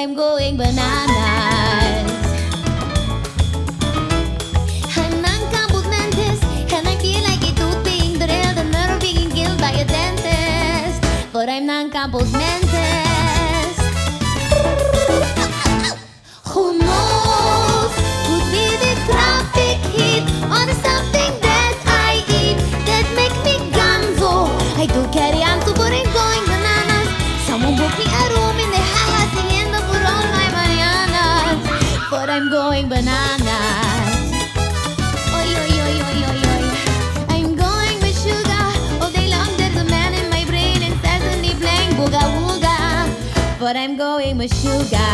I'm going bananas. I'm non-compos mentis, and I feel like a tooth being drilled and never being killed by a dentist. But I'm non-compos mentis. Going bananas. I'm going with sugar. All day long there's a man in my brain incessantly playing. But I'm going with sugar.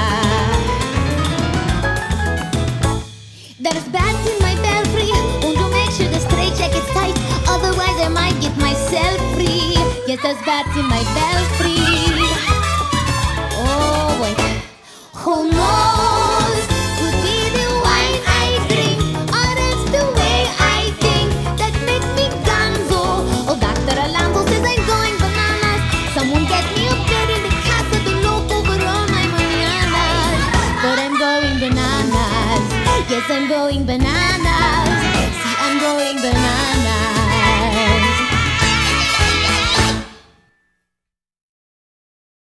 There's bats in my belfry. Want to make sure the straight jacket's tight. Otherwise, I might get myself free. Yes, there's bats in my belfry. Yes, I'm going bananas. See, I'm going bananas.